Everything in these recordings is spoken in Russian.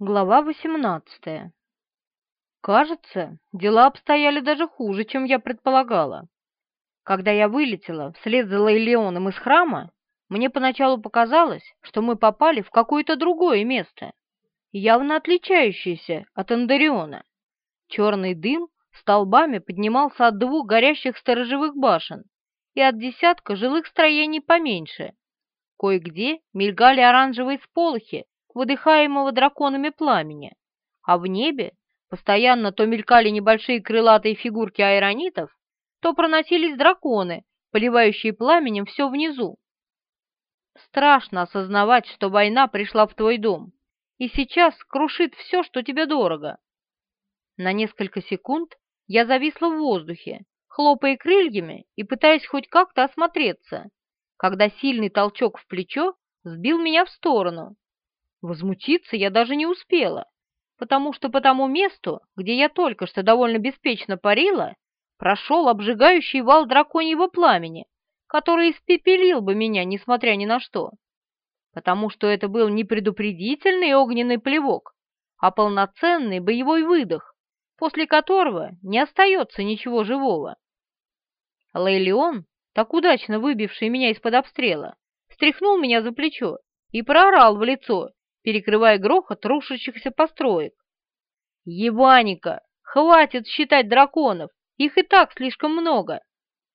Глава 18 Кажется, дела обстояли даже хуже, чем я предполагала. Когда я вылетела вслед за Лейлеоном из храма, мне поначалу показалось, что мы попали в какое-то другое место, явно отличающееся от Андариона. Черный дым столбами поднимался от двух горящих сторожевых башен и от десятка жилых строений поменьше. Кое-где мелькали оранжевые сполохи выдыхаемого драконами пламени, а в небе постоянно то мелькали небольшие крылатые фигурки аэронитов, то проносились драконы, поливающие пламенем все внизу. Страшно осознавать, что война пришла в твой дом и сейчас крушит все, что тебе дорого. На несколько секунд я зависла в воздухе, хлопая крыльями и пытаясь хоть как-то осмотреться, когда сильный толчок в плечо сбил меня в сторону, Возмутиться я даже не успела, потому что по тому месту, где я только что довольно беспечно парила, прошел обжигающий вал драконьего пламени, который испепелил бы меня, несмотря ни на что. Потому что это был не предупредительный огненный плевок, а полноценный боевой выдох, после которого не остается ничего живого. Лейлион, так удачно выбивший меня из-под обстрела, стряхнул меня за плечо и проорал в лицо, перекрывая грохот рушащихся построек. «Ебаника! Хватит считать драконов! Их и так слишком много!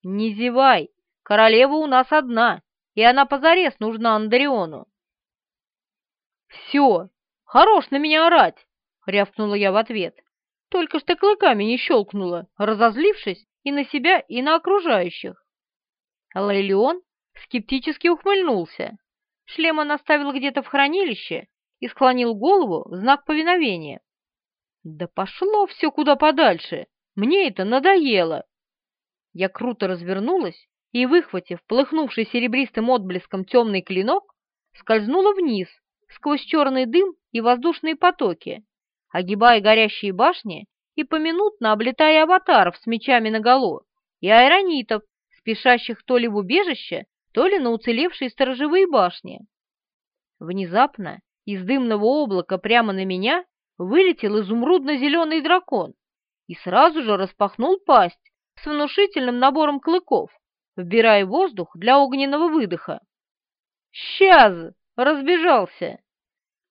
Не зевай! Королева у нас одна, и она позарез нужна Андариону!» «Все! Хорош на меня орать!» — рявкнула я в ответ. Только что клыками не щелкнула, разозлившись и на себя, и на окружающих. Лейлион скептически ухмыльнулся. Шлем он оставил где-то в хранилище, и склонил голову в знак повиновения. «Да пошло все куда подальше! Мне это надоело!» Я круто развернулась и, выхватив полыхнувший серебристым отблеском темный клинок, скользнула вниз, сквозь черный дым и воздушные потоки, огибая горящие башни и поминутно облетая аватаров с мечами наголо и аэронитов, спешащих то ли в убежище, то ли на уцелевшие сторожевые башни. Внезапно из дымного облака прямо на меня вылетел изумрудно-зеленый дракон и сразу же распахнул пасть с внушительным набором клыков, вбирая воздух для огненного выдоха. «Сейчас!» — разбежался.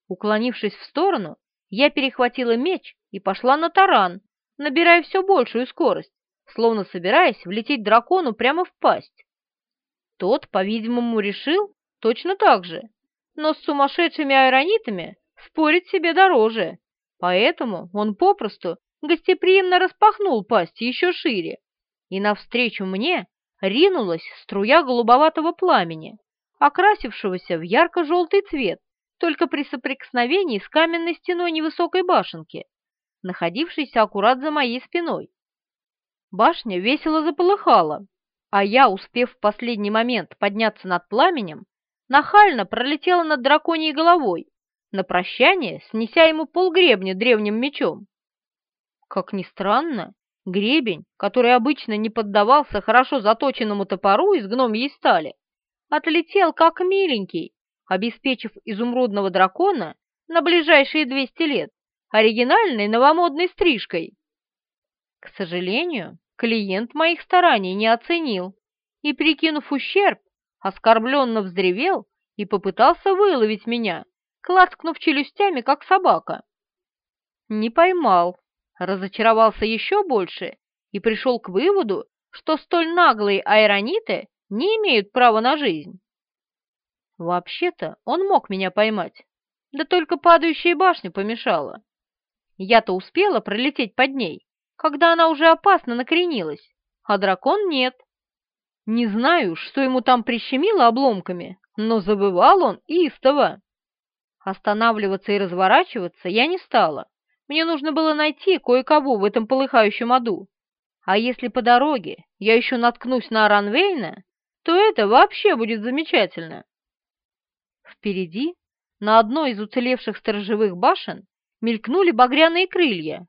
Уклонившись в сторону, я перехватила меч и пошла на таран, набирая все большую скорость, словно собираясь влететь дракону прямо в пасть. Тот, по-видимому, решил точно так же но с сумасшедшими аэронитами спорить себе дороже, поэтому он попросту гостеприимно распахнул пасть еще шире, и навстречу мне ринулась струя голубоватого пламени, окрасившегося в ярко-желтый цвет только при соприкосновении с каменной стеной невысокой башенки, находившейся аккурат за моей спиной. Башня весело заполыхала, а я, успев в последний момент подняться над пламенем, нахально пролетела над драконьей головой, на прощание снеся ему полгребня древним мечом. Как ни странно, гребень, который обычно не поддавался хорошо заточенному топору из гномьей стали, отлетел как миленький, обеспечив изумрудного дракона на ближайшие 200 лет оригинальной новомодной стрижкой. К сожалению, клиент моих стараний не оценил и, прикинув ущерб, оскорбленно взревел и попытался выловить меня, клацкнув челюстями, как собака. Не поймал, разочаровался еще больше и пришел к выводу, что столь наглые аэрониты не имеют права на жизнь. Вообще-то он мог меня поймать, да только падающая башня помешала. Я-то успела пролететь под ней, когда она уже опасно накренилась, а дракон нет. Не знаю, что ему там прищемило обломками, но забывал он истово. Останавливаться и разворачиваться я не стала. Мне нужно было найти кое-кого в этом полыхающем аду. А если по дороге я еще наткнусь на Ранвейна, то это вообще будет замечательно. Впереди, на одной из уцелевших сторожевых башен, мелькнули багряные крылья.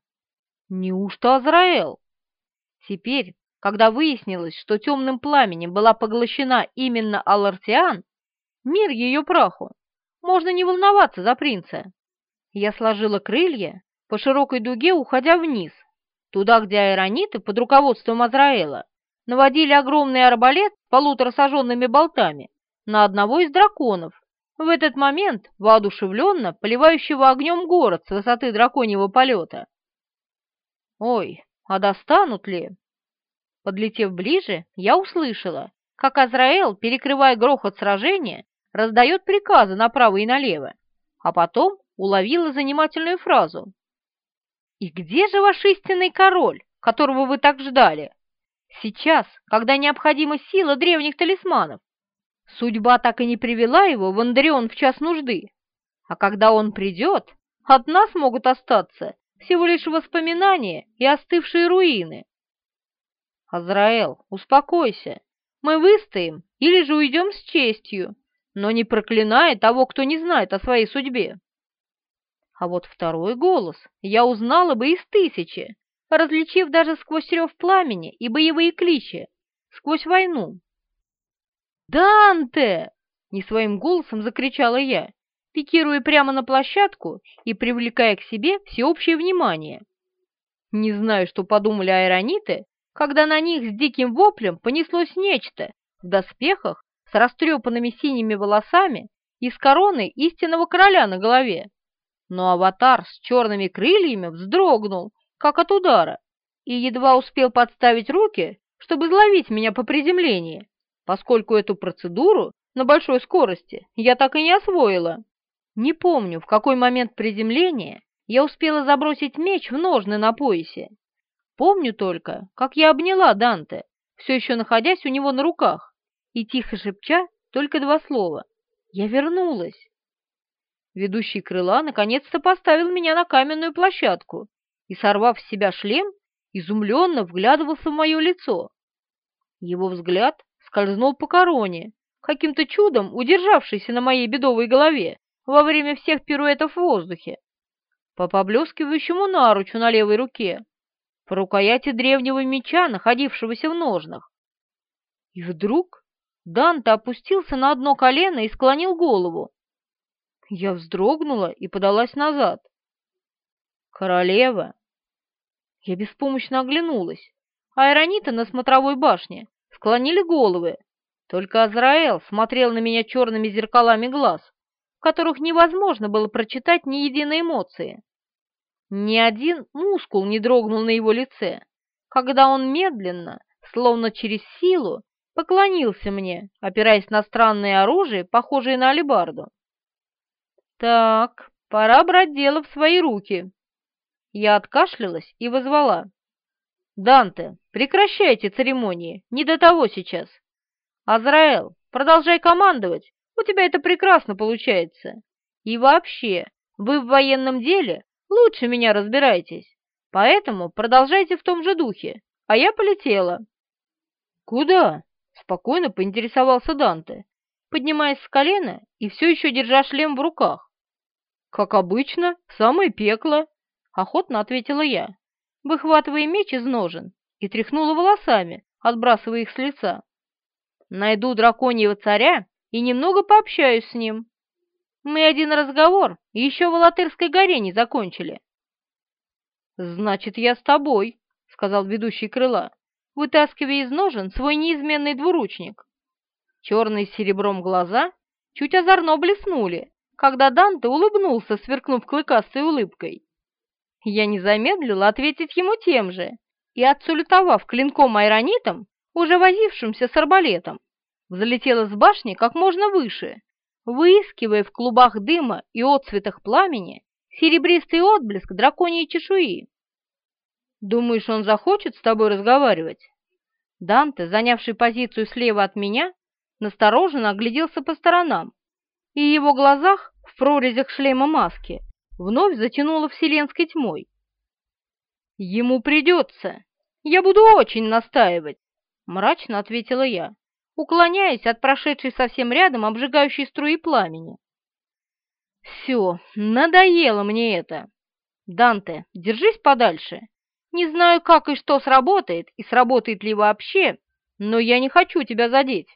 Неужто Азраэл? Теперь когда выяснилось, что темным пламенем была поглощена именно Алартиан, мир ее праху, можно не волноваться за принца. Я сложила крылья, по широкой дуге уходя вниз, туда, где аэрониты под руководством Азраэла наводили огромный арбалет с полуторасожженными болтами на одного из драконов, в этот момент воодушевленно поливающего огнем город с высоты драконьего полета. Ой, а достанут ли? Подлетев ближе, я услышала, как Азраэл, перекрывая грохот сражения, раздает приказы направо и налево, а потом уловила занимательную фразу. «И где же ваш истинный король, которого вы так ждали? Сейчас, когда необходима сила древних талисманов, судьба так и не привела его в Андреон в час нужды, а когда он придет, от нас могут остаться всего лишь воспоминания и остывшие руины». «Азраэл, успокойся, мы выстоим или же уйдем с честью, но не проклиная того, кто не знает о своей судьбе». А вот второй голос я узнала бы из тысячи, различив даже сквозь рев пламени и боевые кличи, сквозь войну. «Данте!» — не своим голосом закричала я, пикируя прямо на площадку и привлекая к себе всеобщее внимание. Не знаю, что подумали аэрониты, когда на них с диким воплем понеслось нечто в доспехах с растрепанными синими волосами и с короной истинного короля на голове но аватар с черными крыльями вздрогнул, как от удара, и едва успел подставить руки, чтобы изловить меня по приземлении, поскольку эту процедуру на большой скорости я так и не освоила. Не помню, в какой момент приземления я успела забросить меч в ножны на поясе. Помню только, как я обняла Данте, все еще находясь у него на руках, и тихо шепча только два слова «Я вернулась». Ведущий крыла наконец-то поставил меня на каменную площадку и, сорвав с себя шлем, изумленно вглядывался в мое лицо. Его взгляд скользнул по короне, каким-то чудом удержавшейся на моей бедовой голове во время всех пируэтов в воздухе, по поблескивающему наручу на левой руке, по рукояти древнего меча, находившегося в ножнах. И вдруг Данте опустился на одно колено и склонил голову, я вздрогнула и подалась назад. «Королева!» Я беспомощно оглянулась. Айрониты на смотровой башне склонили головы. Только Азраэл смотрел на меня черными зеркалами глаз, в которых невозможно было прочитать ни единой эмоции. Ни один мускул не дрогнул на его лице, когда он медленно, словно через силу, поклонился мне, опираясь на странное оружие, похожее на алебарду. Так, пора брать дело в свои руки. Я откашлялась и вызвала. Данте, прекращайте церемонии, не до того сейчас. Азраэл, продолжай командовать, у тебя это прекрасно получается. И вообще, вы в военном деле лучше меня разбираетесь, поэтому продолжайте в том же духе, а я полетела. Куда? Спокойно поинтересовался Данте, поднимаясь с колена и все еще держа шлем в руках. «Как обычно, самое пекло», — охотно ответила я, выхватывая меч из ножен и тряхнула волосами, отбрасывая их с лица. «Найду драконьего царя и немного пообщаюсь с ним. Мы один разговор еще в Алатырской горе не закончили». «Значит, я с тобой», — сказал ведущий крыла, вытаскивая из ножен свой неизменный двуручник. Черные с серебром глаза чуть озорно блеснули, когда Данте улыбнулся, сверкнув клыкастой улыбкой. Я не замедлила ответить ему тем же, и, отсулютовав клинком айронитом, уже возившимся с арбалетом, взлетела с башни как можно выше, выискивая в клубах дыма и отцветах пламени серебристый отблеск драконьей чешуи. «Думаешь, он захочет с тобой разговаривать?» Данте, занявший позицию слева от меня, настороженно огляделся по сторонам, и его глазах, в прорезях шлема маски, вновь затянуло вселенской тьмой. «Ему придется. Я буду очень настаивать», — мрачно ответила я, уклоняясь от прошедшей совсем рядом обжигающей струи пламени. «Все, надоело мне это. Данте, держись подальше. Не знаю, как и что сработает, и сработает ли вообще, но я не хочу тебя задеть».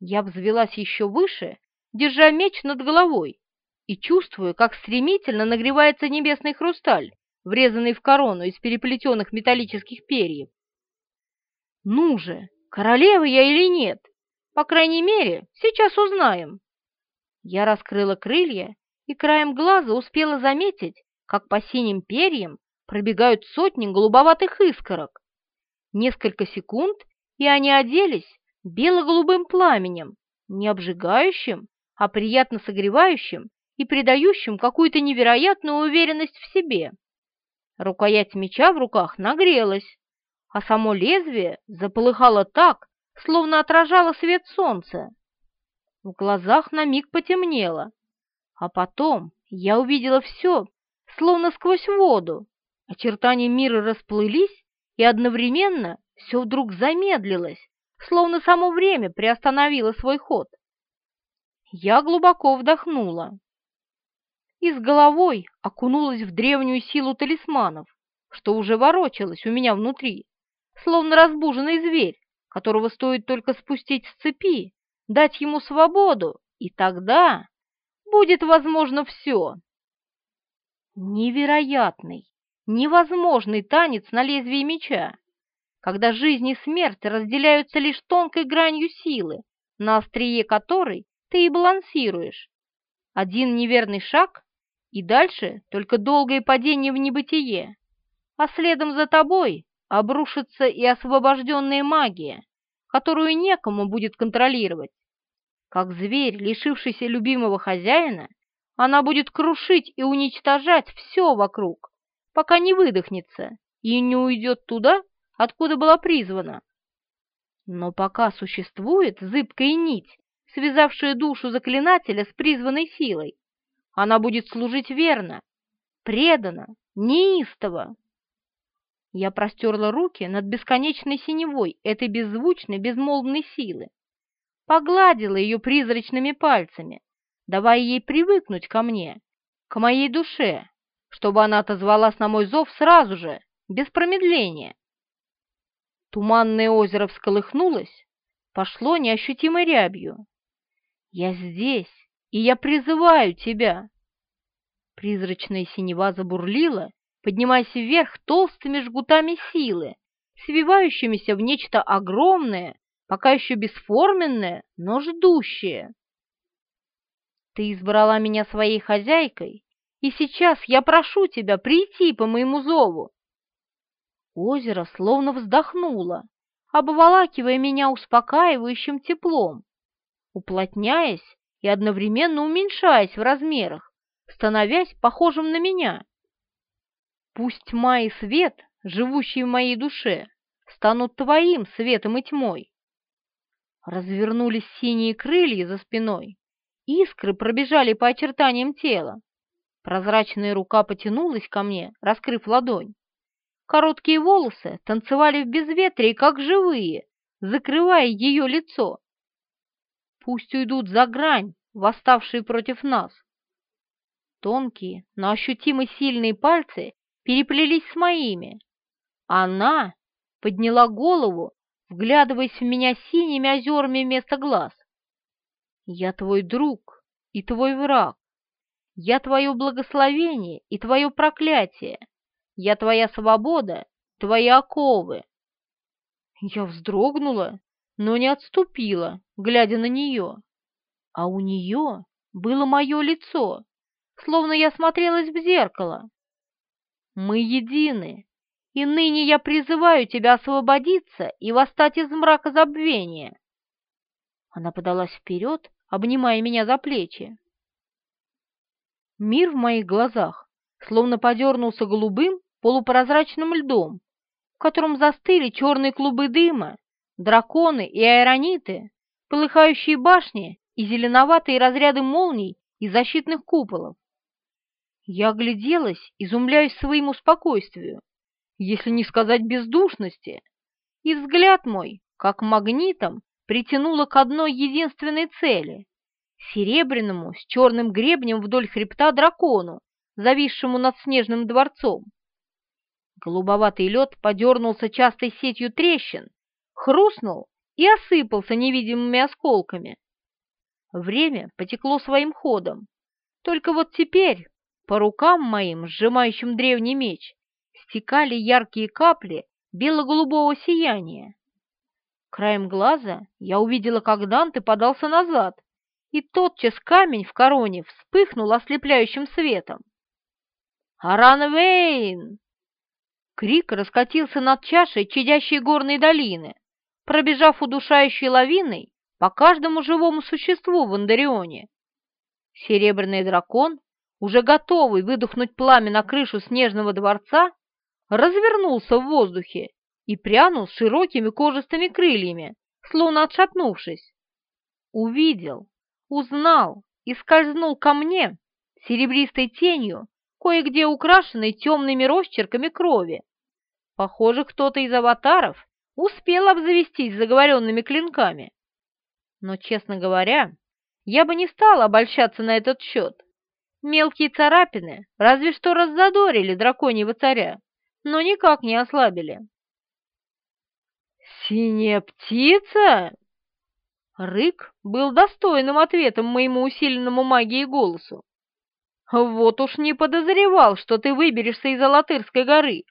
Я взвелась еще выше, держа меч над головой, и чувствую, как стремительно нагревается небесный хрусталь, врезанный в корону из переплетенных металлических перьев. Ну же, королева я или нет? По крайней мере, сейчас узнаем. Я раскрыла крылья и краем глаза успела заметить, как по синим перьям пробегают сотни голубоватых искорок. Несколько секунд, и они оделись бело-голубым пламенем, не обжигающим, а приятно согревающим и придающим какую-то невероятную уверенность в себе. Рукоять меча в руках нагрелась, а само лезвие заполыхало так, словно отражало свет солнца. В глазах на миг потемнело, а потом я увидела все, словно сквозь воду. Очертания мира расплылись, и одновременно все вдруг замедлилось, словно само время приостановило свой ход. Я глубоко вдохнула и с головой окунулась в древнюю силу талисманов, что уже ворочалось у меня внутри, словно разбуженный зверь, которого стоит только спустить с цепи, дать ему свободу, и тогда будет возможно все. Невероятный, невозможный танец на лезвии меча, когда жизнь и смерть разделяются лишь тонкой гранью силы, на острие которой ты и балансируешь. Один неверный шаг, и дальше только долгое падение в небытие, а следом за тобой обрушится и освобожденная магия, которую некому будет контролировать. Как зверь, лишившийся любимого хозяина, она будет крушить и уничтожать все вокруг, пока не выдохнется и не уйдет туда, откуда была призвана. Но пока существует зыбкая нить, связавшая душу заклинателя с призванной силой, она будет служить верно, преданно, неистово. Я простерла руки над бесконечной синевой этой беззвучной, безмолвной силы, погладила ее призрачными пальцами, давая ей привыкнуть ко мне, к моей душе, чтобы она отозвалась на мой зов сразу же, без промедления. Туманное озеро всколыхнулось, пошло неощутимой рябью. «Я здесь, и я призываю тебя!» Призрачная синева забурлила, поднимаясь вверх толстыми жгутами силы, свивающимися в нечто огромное, пока еще бесформенное, но ждущее. Ты избрала меня своей хозяйкой, и сейчас я прошу тебя прийти по моему зову. Озеро словно вздохнуло, обволакивая меня успокаивающим теплом, уплотняясь и одновременно уменьшаясь в размерах, становясь похожим на меня. Пусть тьма и свет, живущие в моей душе, станут твоим светом и тьмой. Развернулись синие крылья за спиной, искры пробежали по очертаниям тела. Прозрачная рука потянулась ко мне, раскрыв ладонь. Короткие волосы танцевали в безветрии, как живые, закрывая ее лицо. Пусть уйдут за грань, восставшие против нас. Тонкие, но ощутимо сильные пальцы переплелись с моими. Она подняла голову, вглядываясь в меня синими озерами вместо глаз. «Я твой друг и твой враг. Я твое благословение и твое проклятие. Я твоя свобода, твои оковы». Я вздрогнула, но не отступила, глядя на нее. А у нее было мое лицо, словно я смотрелась в зеркало. Мы едины, и ныне я призываю тебя освободиться и восстать из мрака забвения. Она подалась вперед, обнимая меня за плечи. Мир в моих глазах словно подернулся голубым полупрозрачным льдом, в котором застыли черные клубы дыма, драконы и аэрониты, полыхающие башни и зеленоватые разряды молний и защитных куполов. Я огляделась, изумляясь своему спокойствию, если не сказать бездушности, и взгляд мой, как магнитом, притянуло к одной единственной цели — серебряному с черным гребнем вдоль хребта дракону, зависшему над снежным дворцом. Голубоватый лед подернулся частой сетью трещин, хрустнул и осыпался невидимыми осколками. Время потекло своим ходом, Только вот теперь по рукам моим, сжимающим древний меч, стекали яркие капли бело-голубого сияния. Краем глаза я увидела, как Данте подался назад, и тотчас камень в короне вспыхнул ослепляющим светом. «Аранвейн!» Крик раскатился над чашей чадящей горной долины, пробежав удушающей лавиной по каждому живому существу в Андарионе. Серебряный дракон, уже готовый выдохнуть пламя на крышу снежного дворца, развернулся в воздухе и прянул широкими кожистыми крыльями, словно отшатнувшись. Увидел, узнал и скользнул ко мне серебристой тенью, кое-где украшенной темными росчерками крови. Похоже, кто-то из аватаров успел обзавестись заговоренными клинками. Но, честно говоря, я бы не стала обольщаться на этот счет. Мелкие царапины разве что раззадорили драконьего царя, но никак не ослабили. «Синяя птица?» Рык был достойным ответом моему усиленному магией голосу. «Вот уж не подозревал, что ты выберешься из Алатырской горы.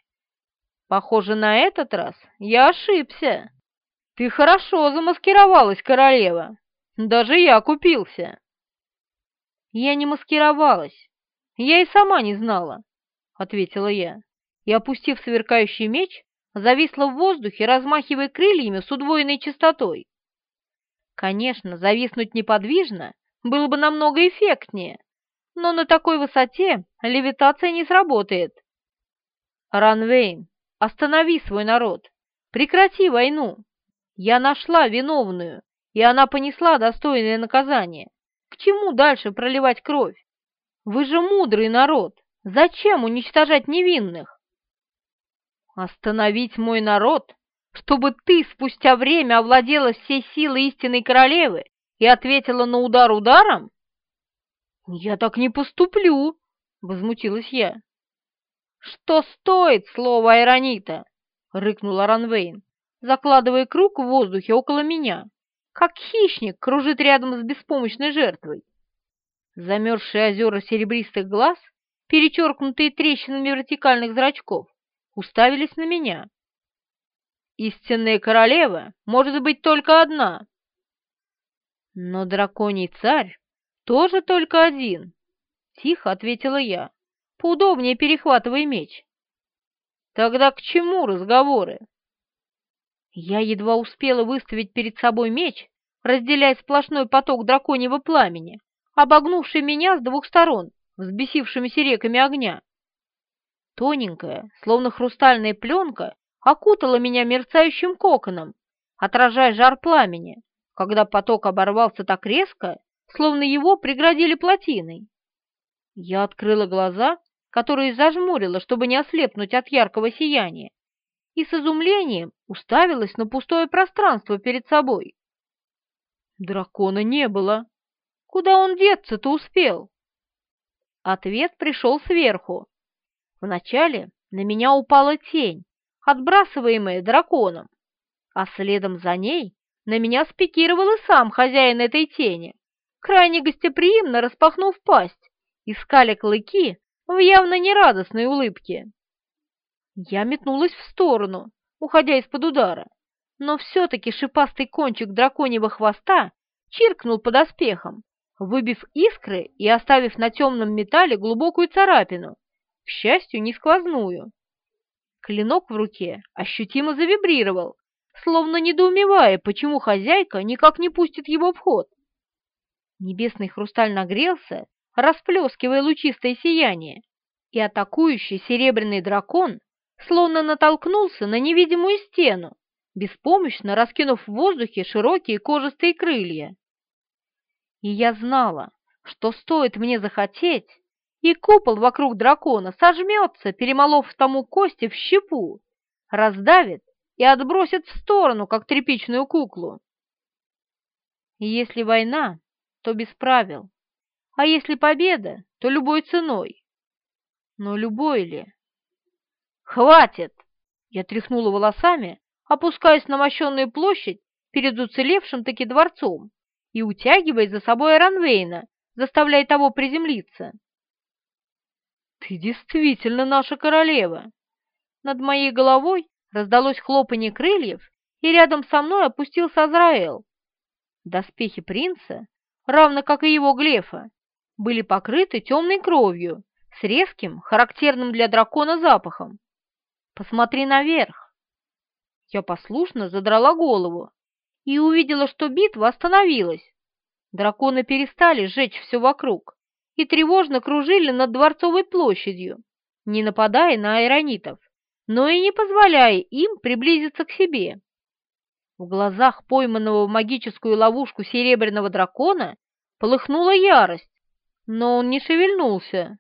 Похоже, на этот раз я ошибся. Ты хорошо замаскировалась, королева. Даже я купился». «Я не маскировалась. Я и сама не знала», — ответила я, и, опустив сверкающий меч, зависла в воздухе, размахивая крыльями с удвоенной частотой. Конечно, зависнуть неподвижно было бы намного эффектнее, но на такой высоте левитация не сработает. Ранвейн, останови свой народ, прекрати войну. Я нашла виновную, и она понесла достойное наказание. К чему дальше проливать кровь? Вы же мудрый народ, зачем уничтожать невинных? Остановить мой народ чтобы ты спустя время овладела всей силой истинной королевы и ответила на удар ударом? Я так не поступлю, возмутилась я. Что стоит слово Айронита? рыкнула Ранвейн, закладывая круг в воздухе около меня, как хищник кружит рядом с беспомощной жертвой. Замерзшие озера серебристых глаз, перечеркнутые трещинами вертикальных зрачков, уставились на меня. Истинная королева может быть только одна. Но драконий царь тоже только один, тихо ответила я, поудобнее перехватывая меч. Тогда к чему разговоры? Я едва успела выставить перед собой меч, разделяя сплошной поток драконьего пламени, обогнувший меня с двух сторон, взбесившимися реками огня. Тоненькая, словно хрустальная пленка, окутала меня мерцающим коконом, отражая жар пламени, когда поток оборвался так резко, словно его преградили плотиной. Я открыла глаза, которые зажмурила, чтобы не ослепнуть от яркого сияния, и с изумлением уставилась на пустое пространство перед собой. Дракона не было. Куда он деться-то успел? Ответ пришел сверху. Вначале на меня упала тень, отбрасываемая драконом, а следом за ней на меня спикировал и сам хозяин этой тени, крайне гостеприимно распахнув пасть, искали клыки в явно нерадостной улыбке. Я метнулась в сторону, уходя из-под удара, но все-таки шипастый кончик драконьего хвоста чиркнул под оспехом, выбив искры и оставив на темном металле глубокую царапину, к счастью, не сквозную. Клинок в руке ощутимо завибрировал, словно недоумевая, почему хозяйка никак не пустит его в ход. Небесный хрусталь нагрелся, расплескивая лучистое сияние, и атакующий серебряный дракон словно натолкнулся на невидимую стену, беспомощно раскинув в воздухе широкие кожистые крылья. И я знала, что стоит мне захотеть, и купол вокруг дракона сожмется, перемолов тому кости в щепу, раздавит и отбросит в сторону, как тряпичную куклу. Если война, то без правил, а если победа, то любой ценой. Но любой ли? «Хватит!» Я тряхнула волосами, опускаясь на мощенную площадь перед уцелевшим таки дворцом и утягивая за собой Ранвейна, заставляя того приземлиться. «Ты действительно наша королева!» Над моей головой раздалось хлопанье крыльев, и рядом со мной опустился Азраэл. Доспехи принца, равно как и его глефа, были покрыты темной кровью с резким, характерным для дракона запахом. «Посмотри наверх!» Я послушно задрала голову и увидела, что битва остановилась. Драконы перестали сжечь все вокруг и тревожно кружили над Дворцовой площадью, не нападая на айронитов, но и не позволяя им приблизиться к себе. В глазах пойманного в магическую ловушку серебряного дракона полыхнула ярость, но он не шевельнулся.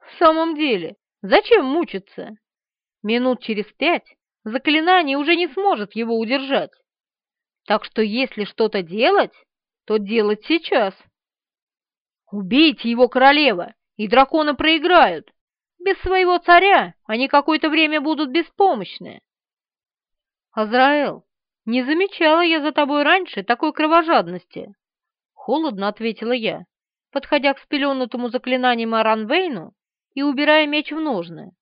В самом деле, зачем мучиться? Минут через пять заклинание уже не сможет его удержать. Так что если что-то делать, то делать сейчас. Убейте его, королева, и драконы проиграют. Без своего царя они какое-то время будут беспомощны. Азраэл, не замечала я за тобой раньше такой кровожадности. Холодно ответила я, подходя к спеленутому заклинанием Аранвейну и убирая меч в ножны.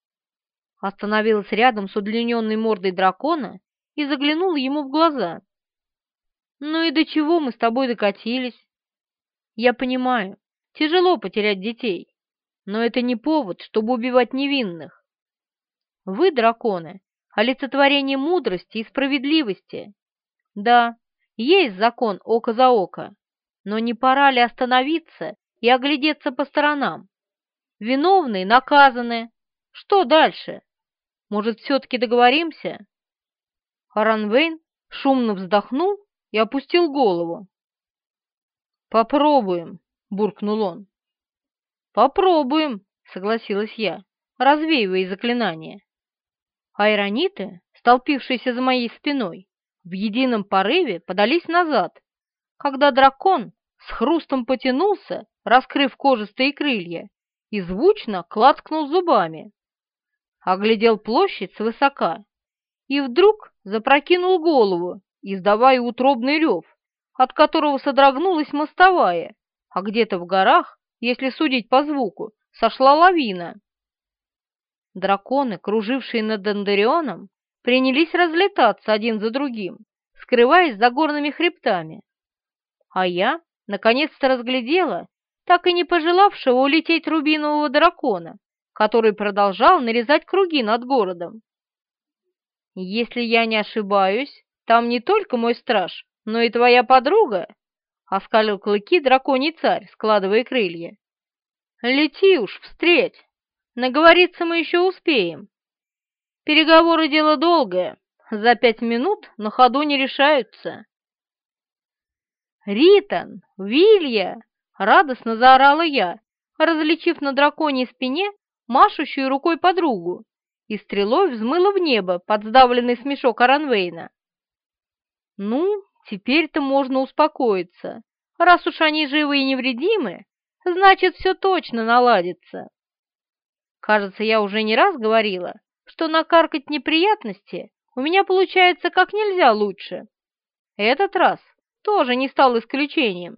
Остановилась рядом с удлиненной мордой дракона и заглянула ему в глаза. «Ну и до чего мы с тобой докатились?» «Я понимаю, тяжело потерять детей, но это не повод, чтобы убивать невинных. Вы, драконы, олицетворение мудрости и справедливости. Да, есть закон око за око, но не пора ли остановиться и оглядеться по сторонам? Виновные наказаны. Что дальше? Может, все-таки договоримся?» Харанвейн шумно вздохнул и опустил голову. «Попробуем», — буркнул он. «Попробуем», — согласилась я, развеивая заклинание. Айрониты, столпившиеся за моей спиной, в едином порыве подались назад, когда дракон с хрустом потянулся, раскрыв кожистые крылья, и звучно клацкнул зубами. Оглядел площадь свысока и вдруг запрокинул голову, издавая утробный рев, от которого содрогнулась мостовая, а где-то в горах, если судить по звуку, сошла лавина. Драконы, кружившие над Дондарионом, принялись разлетаться один за другим, скрываясь за горными хребтами. А я, наконец-то, разглядела так и не пожелавшего улететь рубинового дракона, который продолжал нарезать круги над городом. Если я не ошибаюсь, там не только мой страж, но и твоя подруга, — оскалил клыки драконий царь, складывая крылья. Лети уж, встреть, наговориться мы еще успеем. Переговоры — дело долгое, за пять минут на ходу не решаются. «Ритан! Вилья!» — радостно заорала я, различив на драконьей спине машущую рукой подругу, и стрелой взмыла в небо под сдавленный смешок Аранвейна. «Ну, теперь-то можно успокоиться. Раз уж они живы и невредимы, значит, все точно наладится». Кажется, я уже не раз говорила, что накаркать неприятности у меня получается как нельзя лучше. Этот раз тоже не стал исключением.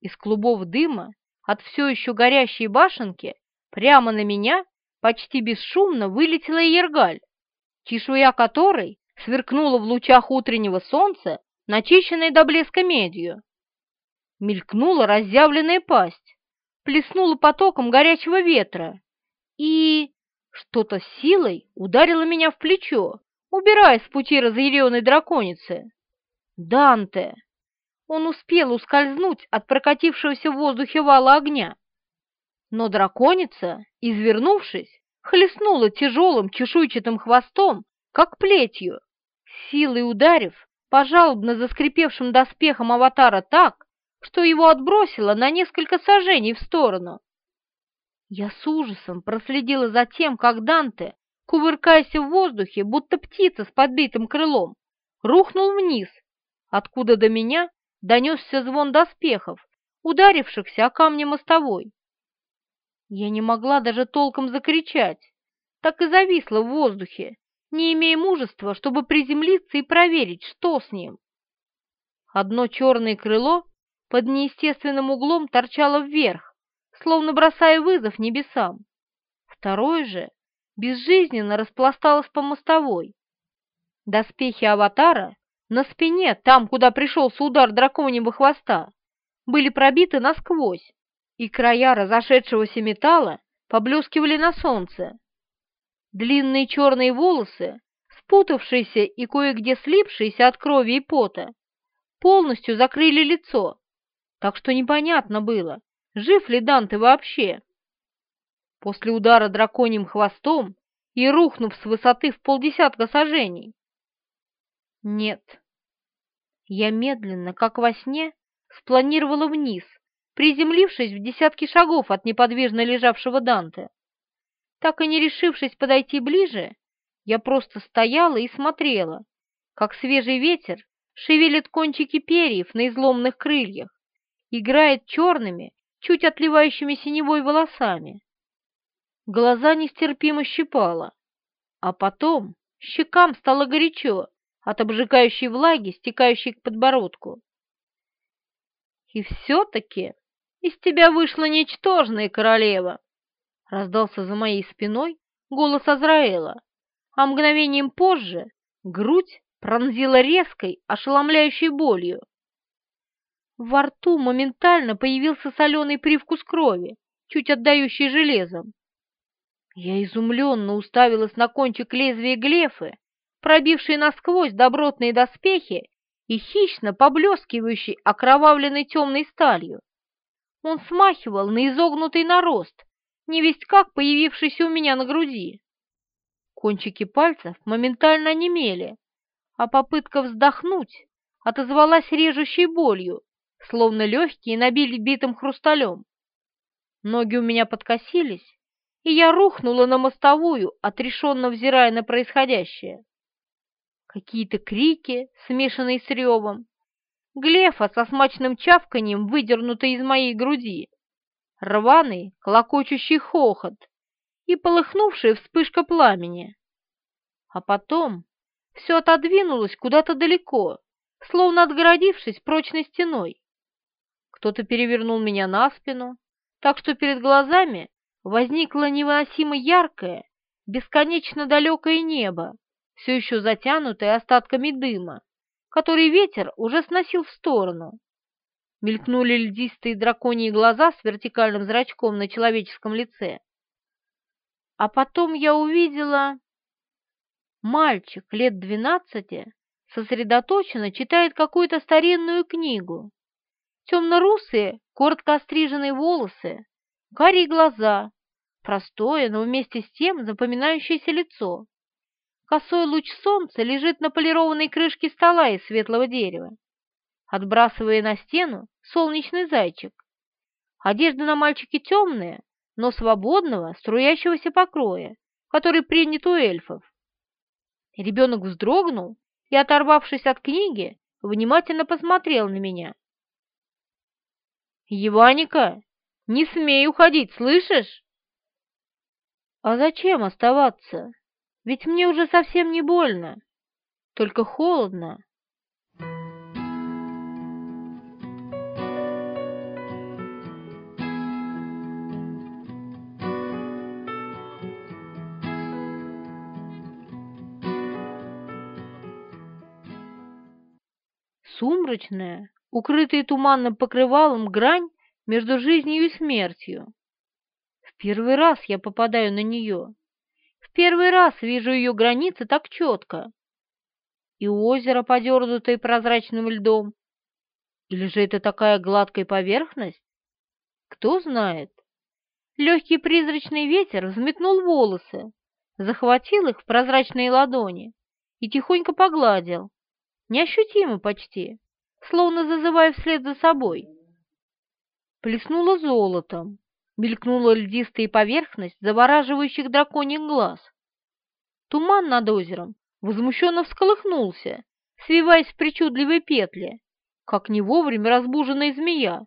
Из клубов дыма от все еще горящей башенки прямо на меня почти бесшумно вылетела Ергаль, чешуя которой сверкнула в лучах утреннего солнца, начищенной до блеска медью. Мелькнула разъявленная пасть, плеснула потоком горячего ветра и... Что-то силой ударило меня в плечо, убирая с пути разъяренной драконицы. Данте! Он успел ускользнуть от прокатившегося в воздухе вала огня. Но драконица, извернувшись, хлестнула тяжелым чешуйчатым хвостом, как плетью, силой ударив по жалобно заскрипевшим доспехам аватара так, что его отбросило на несколько сажений в сторону. Я с ужасом проследила за тем, как Данте, кувыркаясь в воздухе, будто птица с подбитым крылом, рухнул вниз, откуда до меня донесся звон доспехов, ударившихся о камни мостовой. Я не могла даже толком закричать, так и зависла в воздухе, не имея мужества, чтобы приземлиться и проверить, что с ним. Одно черное крыло под неестественным углом торчало вверх, словно бросая вызов небесам. Второе же безжизненно распласталось по мостовой. Доспехи аватара на спине, там, куда пришелся удар драконьего хвоста, были пробиты насквозь, и края разошедшегося металла поблескивали на солнце. Длинные черные волосы, спутавшиеся и кое-где слипшиеся от крови и пота, полностью закрыли лицо, так что непонятно было, жив ли Данте вообще. После удара драконьим хвостом и рухнув с высоты в полдесятка сажений. Нет. Я медленно, как во сне, спланировала вниз, приземлившись в десятки шагов от неподвижно лежавшего Данте. Так и не решившись подойти ближе, я просто стояла и смотрела, как свежий ветер шевелит кончики перьев на изломанных крыльях, играет черными, чуть отливающими синевой волосами. Глаза нестерпимо щипало, а потом щекам стало горячо от обжигающей влаги, стекающей к подбородку. И все-таки из тебя вышла ничтожная королева!» Раздался за моей спиной голос Азраэла, а мгновением позже грудь пронзила резкой, ошеломляющей болью. Во рту моментально появился соленый привкус крови, чуть отдающий железом. Я изумленно уставилась на кончик лезвия глефы, пробивший насквозь добротные доспехи и хищно поблескивающий окровавленной темной сталью он смахивал на изогнутый нарост, невесть как появившийся у меня на груди. Кончики пальцев моментально онемели, а попытка вздохнуть отозвалась режущей болью, словно легкие набили битым хрусталем. Ноги у меня подкосились, и я рухнула на мостовую, отрешенно взирая на происходящее. Какие-то крики, смешанные с ревом, глефа со смачным чавканием, выдернутый из моей груди, рваный, клокочущий хохот и полыхнувшая вспышка пламени. А потом все отодвинулось куда-то далеко, словно отгородившись прочной стеной. Кто-то перевернул меня на спину, так что перед глазами возникло невыносимо яркое, бесконечно далекое небо, все еще затянутое остатками дыма который ветер уже сносил в сторону. Мелькнули льдистые драконьи глаза с вертикальным зрачком на человеческом лице. А потом я увидела... Мальчик лет двенадцати сосредоточенно читает какую-то старинную книгу. Темно-русые, коротко остриженные волосы, карие глаза, простое, но вместе с тем запоминающееся лицо. Косой луч солнца лежит на полированной крышке стола из светлого дерева, отбрасывая на стену солнечный зайчик. Одежда на мальчике темная, но свободного, струящегося покроя, который принят у эльфов. Ребенок вздрогнул и, оторвавшись от книги, внимательно посмотрел на меня. «Еваника, не смей уходить, слышишь?» «А зачем оставаться?» Ведь мне уже совсем не больно, только холодно. Сумрачная, укрытая туманным покрывалом грань между жизнью и смертью. В первый раз я попадаю на нее первый раз вижу ее границы так четко. И озеро, подернутое прозрачным льдом. Или же это такая гладкая поверхность? Кто знает. Легкий призрачный ветер взметнул волосы, захватил их в прозрачные ладони и тихонько погладил, неощутимо почти, словно зазывая вслед за собой. Плеснуло золотом, мелькнула льдистая поверхность завораживающих драконьих глаз. Туман над озером возмущенно всколыхнулся, свиваясь в причудливые петли, как не вовремя разбуженная змея,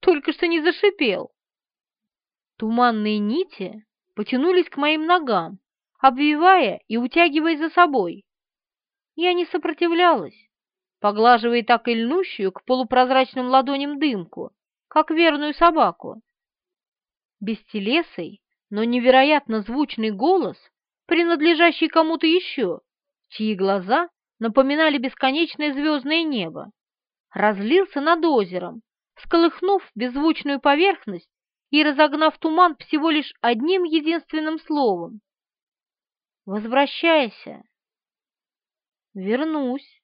только что не зашипел. Туманные нити потянулись к моим ногам, обвивая и утягивая за собой. Я не сопротивлялась, поглаживая так и льнущую к полупрозрачным ладоням дымку, как верную собаку. Бестелесый, но невероятно звучный голос, принадлежащий кому-то еще, чьи глаза напоминали бесконечное звездное небо, разлился над озером, сколыхнув беззвучную поверхность и разогнав туман всего лишь одним единственным словом. «Возвращайся!» «Вернусь!»